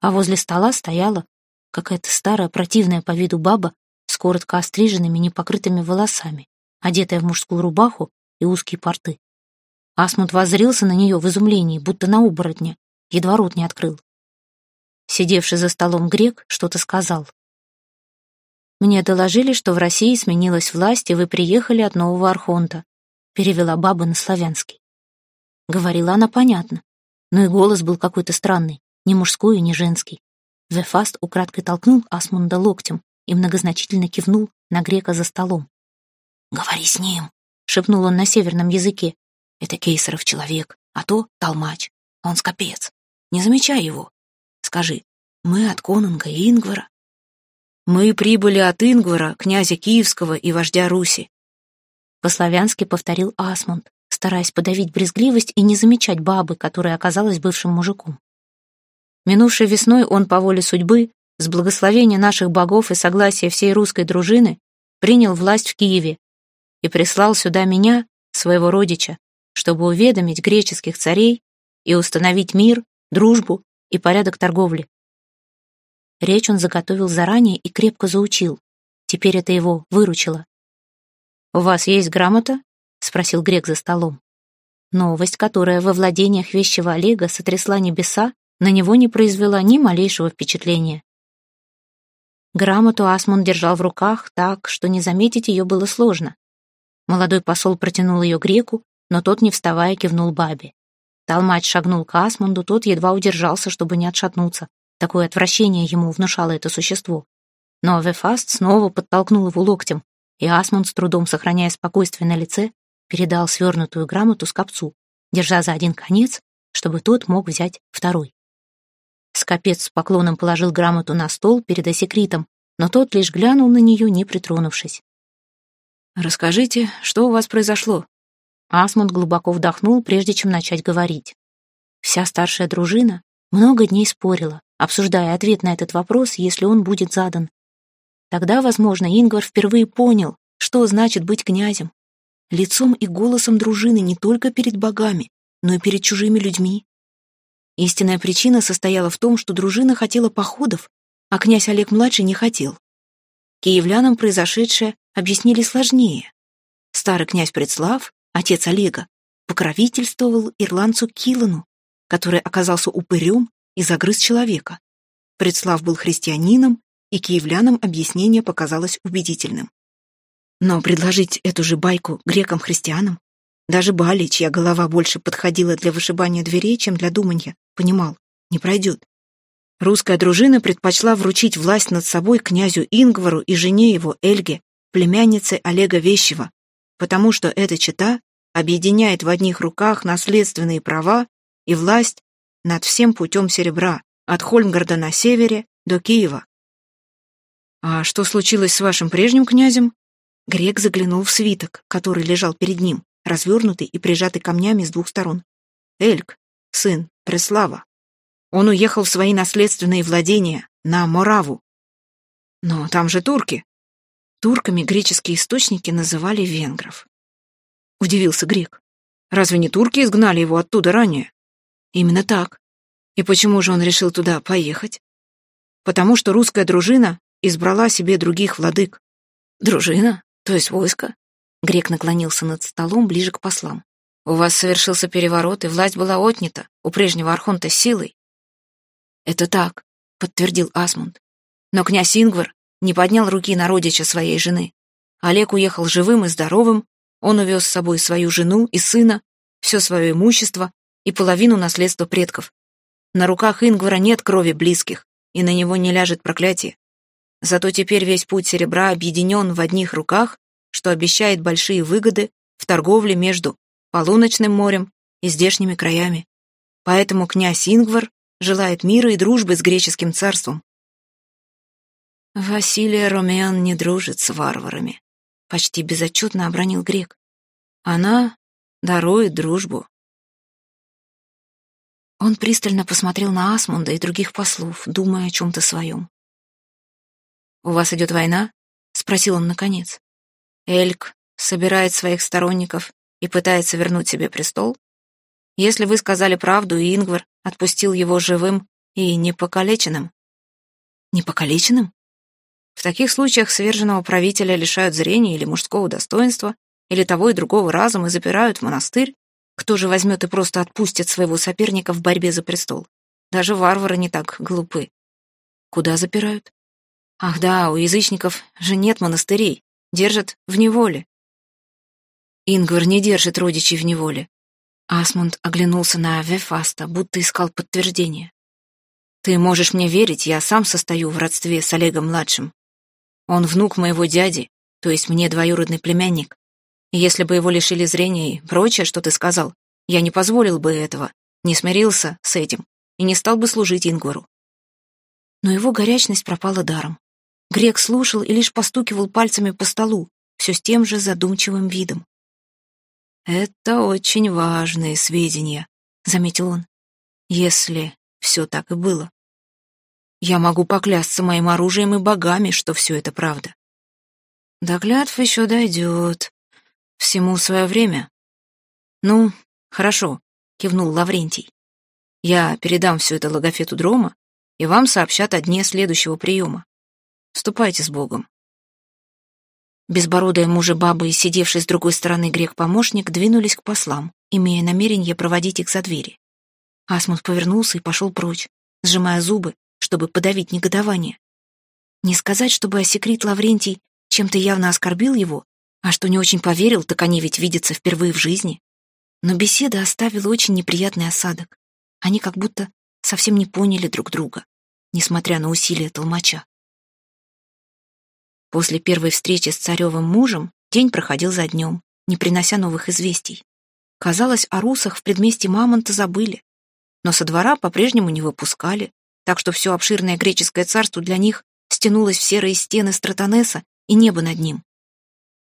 А возле стола стояла какая-то старая противная по виду баба с коротко остриженными непокрытыми волосами, одетая в мужскую рубаху и узкие порты. Асмут воззрился на нее в изумлении, будто на оборотня, едва рот не открыл. Сидевший за столом грек что-то сказал. «Мне доложили, что в России сменилась власть, и вы приехали от нового архонта», перевела баба на славянский. Говорила она понятно, но и голос был какой-то странный, не мужской и не женский. Вефаст украдкой толкнул Асмунда локтем и многозначительно кивнул на грека за столом. «Говори с ним», — шепнул он на северном языке, это Кейсаров человек, а то толмач. Он скопец. Не замечай его. Скажи, мы от конунга Ингвара. Мы прибыли от Ингвара, князя Киевского и вождя Руси. По-славянски повторил Асмунд, стараясь подавить брезгливость и не замечать бабы, которая оказалась бывшим мужиком. Минувшей весной он по воле судьбы, с благословения наших богов и согласия всей русской дружины, принял власть в Киеве и прислал сюда меня, своего родича, чтобы уведомить греческих царей и установить мир, дружбу и порядок торговли. Речь он заготовил заранее и крепко заучил. Теперь это его выручило. «У вас есть грамота?» — спросил грек за столом. Новость, которая во владениях вещего Олега сотрясла небеса, на него не произвела ни малейшего впечатления. Грамоту Асмун держал в руках так, что не заметить ее было сложно. Молодой посол протянул ее греку, но тот, не вставая, кивнул бабе. Талмач шагнул к Асмунду, тот едва удержался, чтобы не отшатнуться. Такое отвращение ему внушало это существо. Но Вефаст снова подтолкнул его локтем, и Асмунд, с трудом сохраняя спокойствие на лице, передал свернутую грамоту скопцу, держа за один конец, чтобы тот мог взять второй. Скопец с поклоном положил грамоту на стол перед осекритом, но тот лишь глянул на нее, не притронувшись. «Расскажите, что у вас произошло?» Асмунд глубоко вдохнул, прежде чем начать говорить. Вся старшая дружина много дней спорила, обсуждая ответ на этот вопрос, если он будет задан. Тогда, возможно, Ингвар впервые понял, что значит быть князем. Лицом и голосом дружины не только перед богами, но и перед чужими людьми. Истинная причина состояла в том, что дружина хотела походов, а князь Олег-младший не хотел. Киевлянам произошедшее объяснили сложнее. Старый князь Предслав отец Олега, покровительствовал ирландцу Килану, который оказался упырем и загрыз человека. Предслав был христианином, и киевлянам объяснение показалось убедительным. Но предложить эту же байку грекам-христианам, даже Бали, чья голова больше подходила для вышибания дверей, чем для думанья, понимал, не пройдет. Русская дружина предпочла вручить власть над собой князю Ингвару и жене его Эльге, племяннице Олега Вещева, потому что эта чета объединяет в одних руках наследственные права и власть над всем путем серебра, от Хольмгарда на севере до Киева. «А что случилось с вашим прежним князем?» Грек заглянул в свиток, который лежал перед ним, развернутый и прижатый камнями с двух сторон. «Эльк, сын Преслава. Он уехал в свои наследственные владения, на Мораву. Но там же турки. Турками греческие источники называли венгров. Удивился грек. Разве не турки изгнали его оттуда ранее? Именно так. И почему же он решил туда поехать? Потому что русская дружина избрала себе других владык. Дружина? То есть войско? Грек наклонился над столом ближе к послам. У вас совершился переворот, и власть была отнята у прежнего архонта силой. «Это так», — подтвердил Асмунд. Но князь Ингвар не поднял руки на родича своей жены. Олег уехал живым и здоровым, он увез с собой свою жену и сына, все свое имущество и половину наследства предков. На руках Ингвара нет крови близких, и на него не ляжет проклятие. Зато теперь весь путь серебра объединен в одних руках, что обещает большие выгоды в торговле между Полуночным морем и здешними краями. Поэтому князь Ингвар желает мира и дружбы с греческим царством. Василия Ромеан не дружит с варварами, почти безотчетно обронил грек. Она дарует дружбу. Он пристально посмотрел на Асмунда и других послов, думая о чем-то своем. «У вас идет война?» — спросил он наконец. «Эльк собирает своих сторонников и пытается вернуть себе престол? Если вы сказали правду, и Ингвар отпустил его живым и непокалеченным. Непокалеченным? В таких случаях сверженного правителя лишают зрения или мужского достоинства, или того и другого разума и запирают в монастырь. Кто же возьмет и просто отпустит своего соперника в борьбе за престол? Даже варвары не так глупы. Куда запирают? Ах да, у язычников же нет монастырей, держат в неволе. Ингвар не держит родичей в неволе. Асмунд оглянулся на Вефаста, будто искал подтверждение. «Ты можешь мне верить, я сам состою в родстве с Олегом-младшим. Он внук моего дяди, то есть мне двоюродный племянник. И если бы его лишили зрения и прочее, что ты сказал, я не позволил бы этого, не смирился с этим и не стал бы служить Ингвару». Но его горячность пропала даром. Грек слушал и лишь постукивал пальцами по столу, все с тем же задумчивым видом. «Это очень важные сведения», — заметил он. «Если все так и было. Я могу поклясться моим оружием и богами, что все это правда. До клятв еще дойдет. Всему свое время. Ну, хорошо, кивнул Лаврентий. Я передам все это Логофету Дрома, и вам сообщат о дне следующего приема. Ступайте с Богом. Безбородая мужа баба и сидевший с другой стороны грек-помощник двинулись к послам, имея намерение проводить их за двери. Асмут повернулся и пошел прочь, сжимая зубы, чтобы подавить негодование. Не сказать, чтобы Осекрит Лаврентий чем-то явно оскорбил его, а что не очень поверил, так они ведь видятся впервые в жизни. Но беседа оставила очень неприятный осадок. Они как будто совсем не поняли друг друга, несмотря на усилия толмача. После первой встречи с царевым мужем день проходил за днем, не принося новых известий. Казалось, о русах в предместе Мамонта забыли. Но со двора по-прежнему не выпускали, так что все обширное греческое царство для них стянулось в серые стены Стратонеса и небо над ним.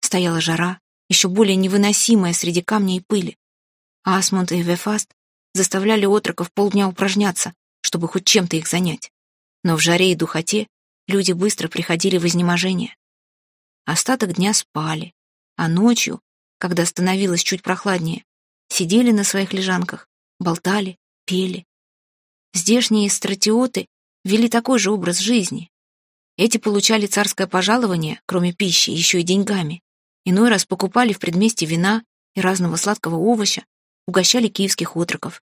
Стояла жара, еще более невыносимая среди камня и пыли. Асмунд и Вефаст заставляли отроков полдня упражняться, чтобы хоть чем-то их занять. Но в жаре и духоте люди быстро приходили в изнеможение. Остаток дня спали, а ночью, когда становилось чуть прохладнее, сидели на своих лежанках, болтали, пели. Здешние стратиоты вели такой же образ жизни. Эти получали царское пожалование, кроме пищи, еще и деньгами. Иной раз покупали в предместе вина и разного сладкого овоща, угощали киевских отроков.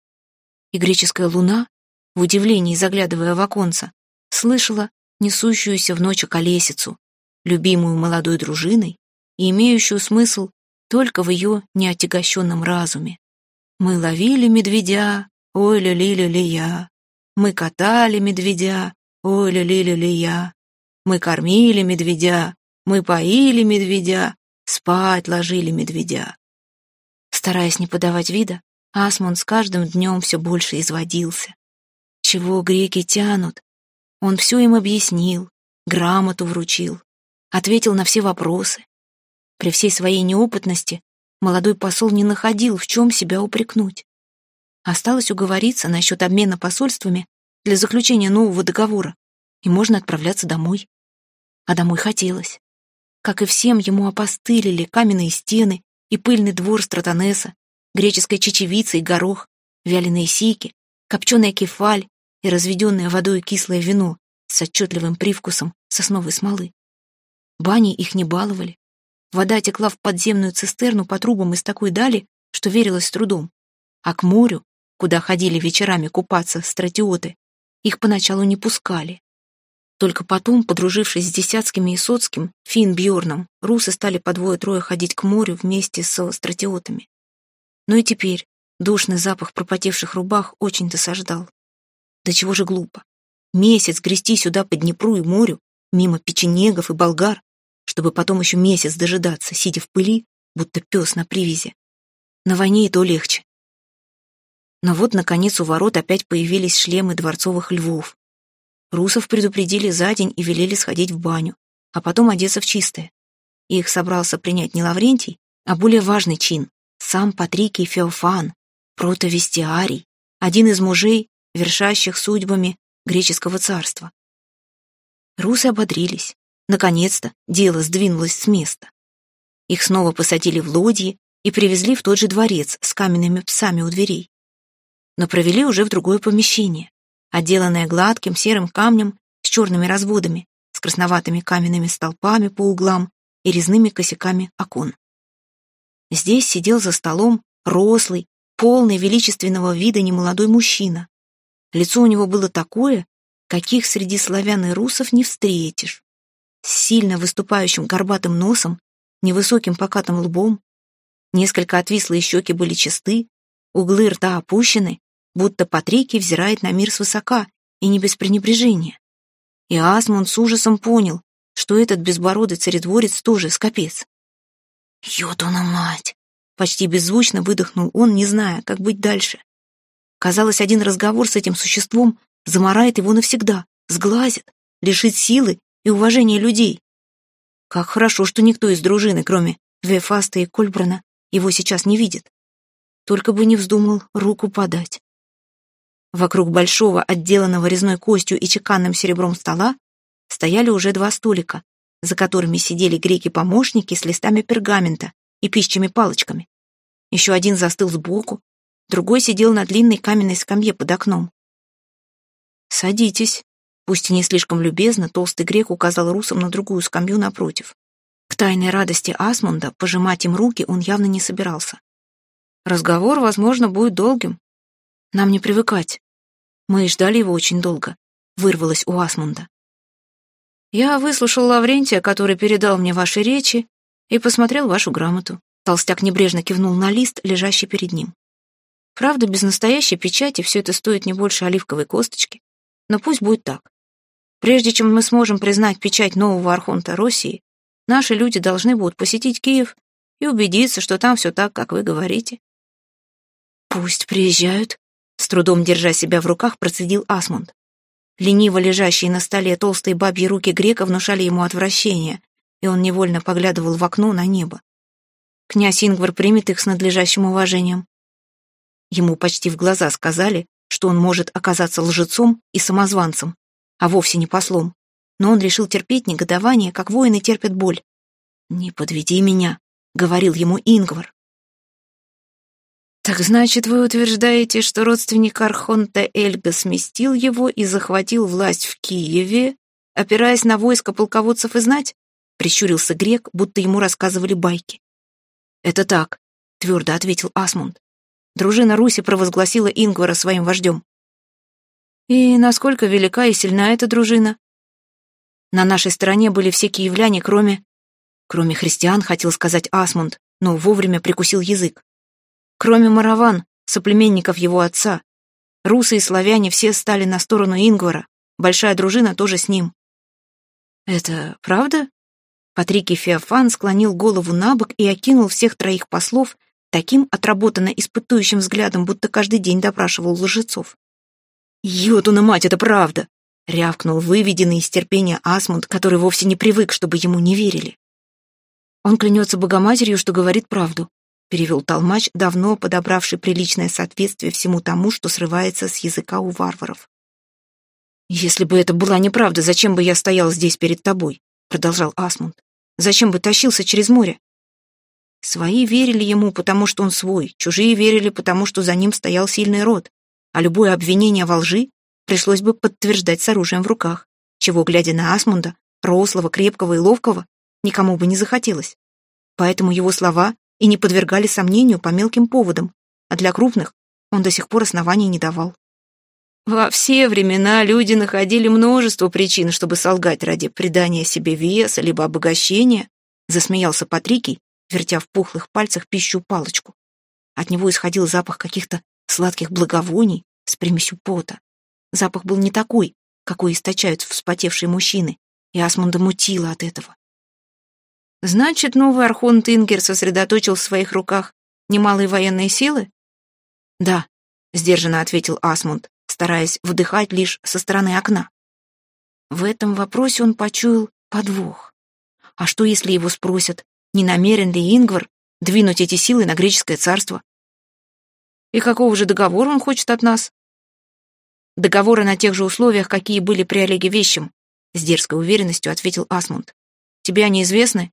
И греческая луна в удивлении заглядывая в оконце, слышала несущуюся в ночь колесицу, любимую молодой дружиной и имеющую смысл только в ее неотягощенном разуме. Мы ловили медведя, ой ля ли ля ли я. Мы катали медведя, ой ля ли ля ли я. Мы кормили медведя, мы поили медведя, спать ложили медведя. Стараясь не подавать вида, Асмунд с каждым днем все больше изводился. Чего греки тянут? Он все им объяснил, грамоту вручил, ответил на все вопросы. При всей своей неопытности молодой посол не находил, в чем себя упрекнуть. Осталось уговориться насчет обмена посольствами для заключения нового договора, и можно отправляться домой. А домой хотелось. Как и всем, ему опостылили каменные стены и пыльный двор Стратонеса, греческая чечевица и горох, вяленые сики, копченая кефаль и разведенное водой кислое вино с отчетливым привкусом сосновой смолы. Бани их не баловали. Вода текла в подземную цистерну по трубам из такой дали, что верилось с трудом. А к морю, куда ходили вечерами купаться стратиоты, их поначалу не пускали. Только потом, подружившись с Десятскими и Соцким, Фин Бьорном, русы стали по двое-трое ходить к морю вместе со стратиотами. Но и теперь душный запах пропотевших рубах очень досаждал. Да чего же глупо. Месяц грести сюда по Днепру и морю, мимо печенегов и болгар, чтобы потом еще месяц дожидаться, сидя в пыли, будто пес на привязи. На войне и то легче. Но вот, наконец, у ворот опять появились шлемы дворцовых львов. Русов предупредили за день и велели сходить в баню, а потом одеться в чистое. Их собрался принять не Лаврентий, а более важный чин — сам Патрикий Феофан, протовестиарий, один из мужей, вершащих судьбами греческого царства. Русы ободрились. Наконец-то дело сдвинулось с места. Их снова посадили в лодьи и привезли в тот же дворец с каменными псами у дверей. Но провели уже в другое помещение отделанная гладким серым камнем с черными разводами, с красноватыми каменными столпами по углам и резными косяками окон. Здесь сидел за столом рослый, полный величественного вида немолодой мужчина. Лицо у него было такое, каких среди славян и русов не встретишь. С сильно выступающим горбатым носом, невысоким покатым лбом. Несколько отвислые щеки были чисты, углы рта опущены, будто Патрикий взирает на мир свысока и не без пренебрежения. И Асмунд с ужасом понял, что этот безбородый царедворец тоже скопец. «Ютуна мать!» — почти беззвучно выдохнул он, не зная, как быть дальше. Казалось, один разговор с этим существом заморает его навсегда, сглазит, лишит силы и уважения людей. Как хорошо, что никто из дружины, кроме Вефаста и Кольбрана, его сейчас не видит. Только бы не вздумал руку подать. Вокруг большого, отделанного резной костью и чеканным серебром стола стояли уже два столика, за которыми сидели греки-помощники с листами пергамента и пищими палочками. Еще один застыл сбоку, другой сидел на длинной каменной скамье под окном. «Садитесь», пусть и не слишком любезно, толстый грек указал русам на другую скамью напротив. К тайной радости Асмунда пожимать им руки он явно не собирался. Разговор, возможно, будет долгим. Нам не привыкать. Мы ждали его очень долго. Вырвалось у Асмунда. Я выслушал Лаврентия, который передал мне ваши речи, и посмотрел вашу грамоту. Толстяк небрежно кивнул на лист, лежащий перед ним. Правда, без настоящей печати все это стоит не больше оливковой косточки. Но пусть будет так. Прежде чем мы сможем признать печать нового архонта России, наши люди должны будут посетить Киев и убедиться, что там все так, как вы говорите. Пусть приезжают, с трудом держа себя в руках, процедил Асмунд. Лениво лежащие на столе толстые бабьи руки грека внушали ему отвращение, и он невольно поглядывал в окно на небо. Князь Ингвар примет их с надлежащим уважением. Ему почти в глаза сказали, что он может оказаться лжецом и самозванцем, а вовсе не послом. Но он решил терпеть негодование, как воины терпят боль. «Не подведи меня», — говорил ему Ингвар. «Так значит, вы утверждаете, что родственник Архонта Эльга сместил его и захватил власть в Киеве, опираясь на войско полководцев и знать?» — прищурился грек, будто ему рассказывали байки. «Это так», — твердо ответил Асмунд. Дружина Руси провозгласила Ингвара своим вождем. И насколько велика и сильна эта дружина? На нашей стороне были все киевляне, кроме... Кроме христиан, хотел сказать Асмунд, но вовремя прикусил язык. Кроме мараван, соплеменников его отца. Русы и славяне все стали на сторону Ингвара, большая дружина тоже с ним. «Это правда?» Патрикий Феофан склонил голову на бок и окинул всех троих послов таким отработанно испытующим взглядом, будто каждый день допрашивал лжецов. «Ётуна мать, это правда!» — рявкнул выведенный из терпения Асмунд, который вовсе не привык, чтобы ему не верили. «Он клянется Богоматерью, что говорит правду», — перевел толмач, давно подобравший приличное соответствие всему тому, что срывается с языка у варваров. «Если бы это была неправда, зачем бы я стоял здесь перед тобой?» — продолжал Асмунд. «Зачем бы тащился через море?» Свои верили ему, потому что он свой, чужие верили, потому что за ним стоял сильный род, а любое обвинение во лжи пришлось бы подтверждать с оружием в руках, чего, глядя на Асмунда, рослого, крепкого и ловкого, никому бы не захотелось. Поэтому его слова и не подвергали сомнению по мелким поводам, а для крупных он до сих пор оснований не давал. Во все времена люди находили множество причин, чтобы солгать ради придания себе веса либо обогащения, засмеялся Патрикий, вертя в пухлых пальцах пищу палочку. От него исходил запах каких-то сладких благовоний с примесью пота. Запах был не такой, какой источают вспотевшие мужчины, и Асмунда мутило от этого. Значит, новый архонт Ингер сосредоточил в своих руках немалые военные силы? Да, сдержанно ответил Асмунд стараясь вдыхать лишь со стороны окна. В этом вопросе он почуял подвох. А что, если его спросят, не намерен ли Ингвар двинуть эти силы на греческое царство? И какого же договора он хочет от нас? Договоры на тех же условиях, какие были при Олеге Вещем, с дерзкой уверенностью ответил Асмунд. Тебе они известны?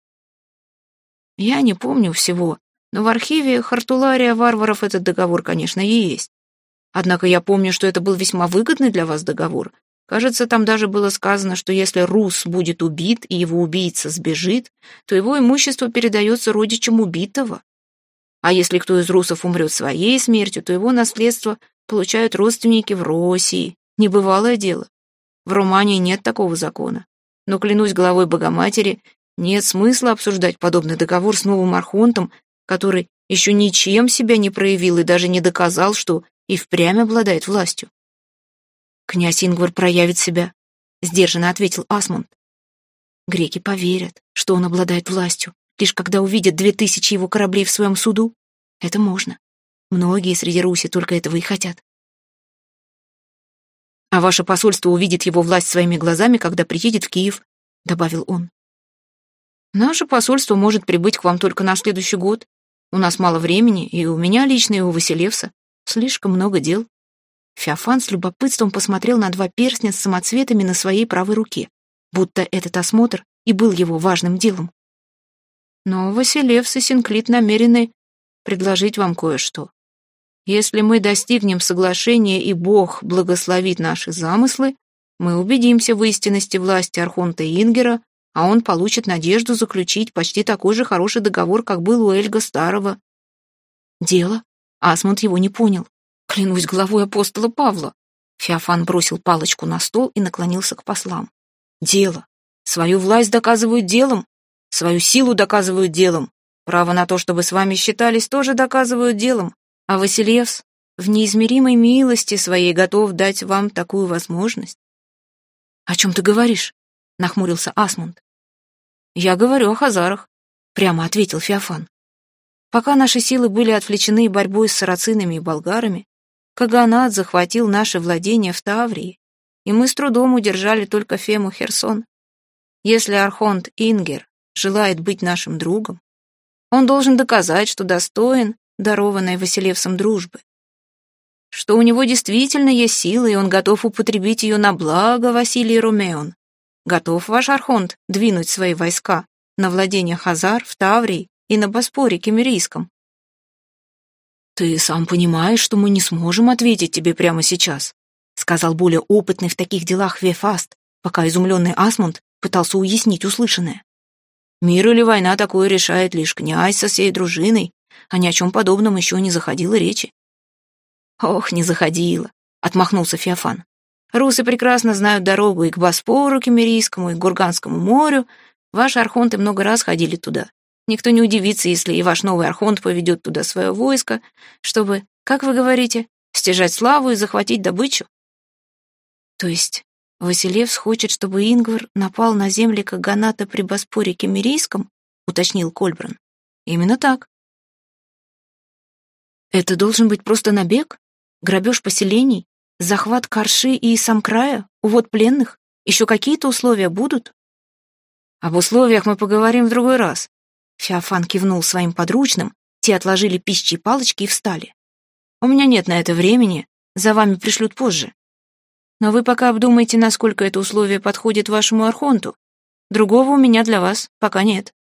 Я не помню всего, но в архиве Хартулария варваров этот договор, конечно, и есть. Однако я помню, что это был весьма выгодный для вас договор. Кажется, там даже было сказано, что если Рус будет убит и его убийца сбежит, то его имущество передается родичам убитого. А если кто из русов умрет своей смертью, то его наследство получают родственники в России. Небывалое дело. В Румании нет такого закона. Но, клянусь головой Богоматери, нет смысла обсуждать подобный договор с новым архонтом, который еще ничем себя не проявил и даже не доказал, что и впрямь обладает властью. «Князь Ингвар проявит себя», — сдержанно ответил Асмунд. «Греки поверят, что он обладает властью, лишь когда увидят две тысячи его кораблей в своем суду. Это можно. Многие среди Руси только этого и хотят. «А ваше посольство увидит его власть своими глазами, когда приедет в Киев», — добавил он. «Наше посольство может прибыть к вам только на следующий год. У нас мало времени, и у меня лично, и у Василевса. Слишком много дел. Феофан с любопытством посмотрел на два перстня с самоцветами на своей правой руке, будто этот осмотр и был его важным делом. Но Василевс и Синклит намерены предложить вам кое-что. Если мы достигнем соглашения и Бог благословит наши замыслы, мы убедимся в истинности власти Архонта Ингера, а он получит надежду заключить почти такой же хороший договор, как был у Эльга Старого. Дело Асмунд его не понял. Клянусь головой апостола Павла. Феофан бросил палочку на стол и наклонился к послам. Дело. Свою власть доказывают делом. Свою силу доказывают делом. Право на то, чтобы с вами считались, тоже доказывают делом. А Василевс в неизмеримой милости своей готов дать вам такую возможность. «О чем ты говоришь?» — нахмурился Асмунд. «Я говорю о хазарах», — прямо ответил Феофан. Пока наши силы были отвлечены борьбой с сарацинами и болгарами, Каганат захватил наши владения в Таврии, и мы с трудом удержали только Фему Херсон. Если Архонт Ингер желает быть нашим другом, он должен доказать, что достоин дарованной Василевсом дружбы, что у него действительно есть сила, и он готов употребить ее на благо Василий Румеон. Готов ваш Архонт двинуть свои войска на владение Хазар в Таврии и на Боспоре Кемерийском. «Ты сам понимаешь, что мы не сможем ответить тебе прямо сейчас», сказал более опытный в таких делах Вефаст, пока изумленный Асмунд пытался уяснить услышанное. «Мир или война такое решает лишь князь со всей дружиной, а ни о чем подобном еще не заходило речи». «Ох, не заходило», — отмахнулся Феофан. Русы прекрасно знают дорогу и к Боспору Кемерийскому, и к Гурганскому морю. Ваши архонты много раз ходили туда. Никто не удивится, если и ваш новый архонт поведет туда свое войско, чтобы, как вы говорите, стяжать славу и захватить добычу. То есть Василевс хочет, чтобы Ингвар напал на земли Каганата при Боспоре Кемерийском, уточнил Кольбран. Именно так. Это должен быть просто набег? Грабеж поселений? Захват Карши и Самкрая? Увод пленных? Еще какие-то условия будут? Об условиях мы поговорим в другой раз. Феофан кивнул своим подручным, те отложили пищи и палочки и встали. У меня нет на это времени, за вами пришлют позже. Но вы пока обдумайте, насколько это условие подходит вашему архонту. Другого у меня для вас пока нет.